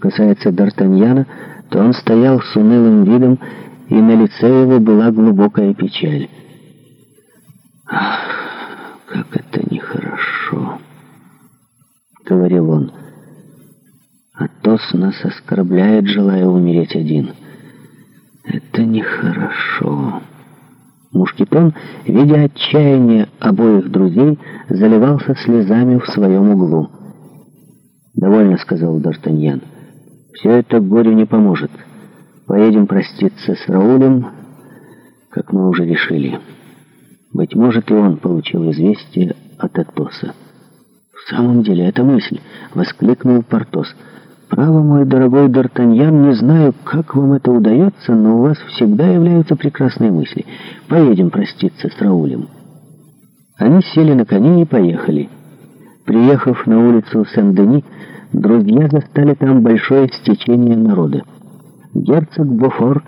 касается Д'Артаньяна, то он стоял с унылым видом, и на лице его была глубокая печаль. «Ах, как это нехорошо!» — говорил он. «Атос нас оскорбляет, желая умереть один. Это нехорошо!» Мушкетон, видя отчаяние обоих друзей, заливался слезами в своем углу. «Довольно», — сказал Д'Артаньян. Все это горю не поможет. Поедем проститься с Раулем, как мы уже решили. Быть может, и он получил известие от Атоса. «В самом деле, это мысль!» — воскликнул Портос. «Право, мой дорогой Д'Артаньян, не знаю, как вам это удается, но у вас всегда являются прекрасные мысли. Поедем проститься с Раулем». Они сели на коне и поехали. Приехав на улицу Сен-Дени, друзья застали там большое стечение народа. Герцог Бофор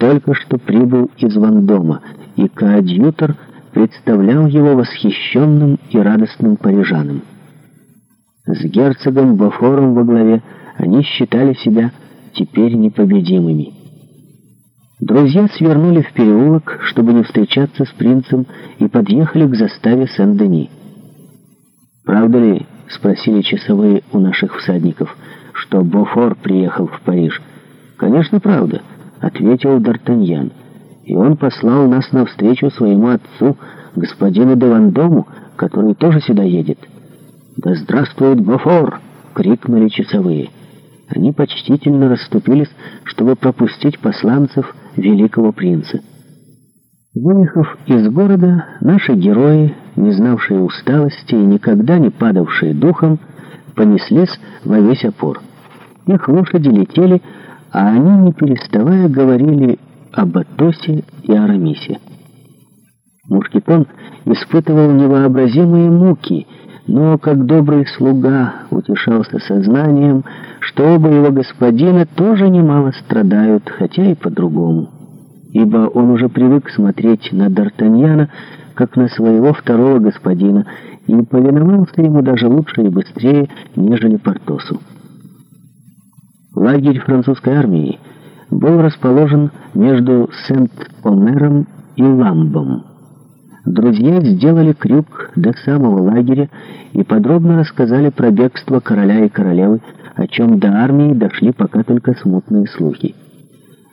только что прибыл из Вандома, и коадьютор представлял его восхищенным и радостным парижанам. С герцогом Бофором во главе они считали себя теперь непобедимыми. Друзья свернули в переулок, чтобы не встречаться с принцем, и подъехали к заставе Сен-Дени. «Правда ли, — спросили часовые у наших всадников, — что Бофор приехал в Париж?» «Конечно, правда», — ответил Д'Артаньян. «И он послал нас навстречу своему отцу, господину Девандому, который тоже сюда едет». «Да здравствует Бофор!» — крикнули часовые. Они почтительно расступились, чтобы пропустить посланцев великого принца. Выехав из города, наши герои не знавшие усталости и никогда не падавшие духом, понеслись во весь опор. Их лошади летели, а они, не переставая, говорили об Атосе и Арамисе. Мушкетон испытывал невообразимые муки, но, как добрый слуга, утешался сознанием, что оба его господина тоже немало страдают, хотя и по-другому. Ибо он уже привык смотреть на Д'Артаньяна, как на своего второго господина, и повиновался ему даже лучше и быстрее, нежели Портосу. Лагерь французской армии был расположен между Сент-Онером и Ламбом. Друзья сделали крюк до самого лагеря и подробно рассказали про бегство короля и королевы, о чем до армии дошли пока только смутные слухи.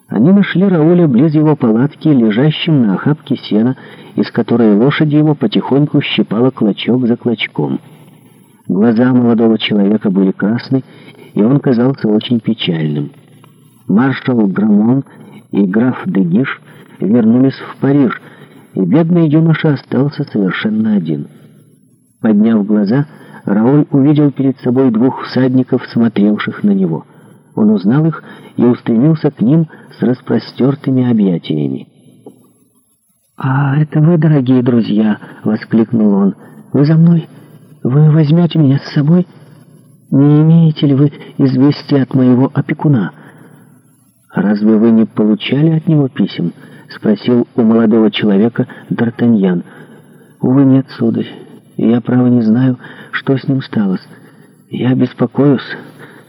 Они нашли Рауля близ его палатки, лежащим на охапке сена, из которой лошади его потихоньку щипала клочок за клочком. Глаза молодого человека были красны, и он казался очень печальным. Маршал Грамон и граф Дегиш вернулись в Париж, и бедный юноша остался совершенно один. Подняв глаза, Рауль увидел перед собой двух всадников, смотревших на него — он узнал их и устремился к ним с распростертыми объятиями. «А это вы, дорогие друзья!» — воскликнул он. «Вы за мной? Вы возьмете меня с собой? Не имеете ли вы известия от моего опекуна?» «Разве вы не получали от него писем?» — спросил у молодого человека Д'Артаньян. «Увы, нет, сударь. Я, право, не знаю, что с ним сталось. Я беспокоюсь»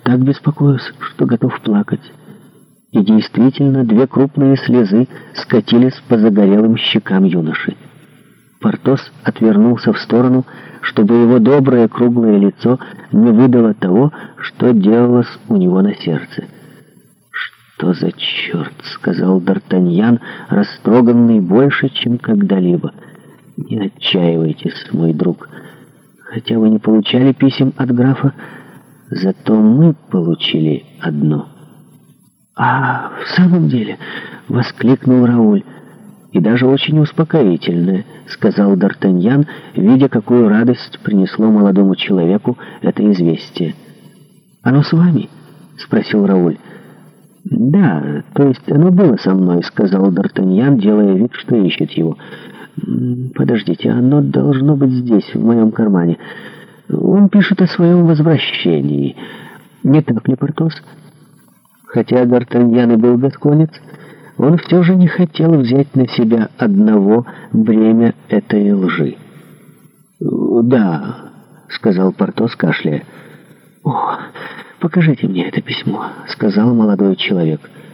так беспокоюсь, что готов плакать. И действительно, две крупные слезы скатились по загорелым щекам юноши. Портос отвернулся в сторону, чтобы его доброе круглое лицо не выдало того, что делалось у него на сердце. «Что за черт?» — сказал Д'Артаньян, растроганный больше, чем когда-либо. «Не отчаивайтесь, мой друг. Хотя вы не получали писем от графа, Зато мы получили одно. «А, в самом деле!» — воскликнул Рауль. «И даже очень успокоительное», — сказал Д'Артаньян, видя, какую радость принесло молодому человеку это известие. «Оно с вами?» — спросил Рауль. «Да, то есть оно было со мной», — сказал Д'Артаньян, делая вид, что ищет его. «Подождите, оно должно быть здесь, в моем кармане». Он пишет о своем возвращении. Не так ли, Портос? Хотя Д'Артаньян и был гасконец, он все же не хотел взять на себя одного бремя этой лжи. «Да», — сказал Портос, кашляя. «О, покажите мне это письмо», — сказал молодой человек. «Да».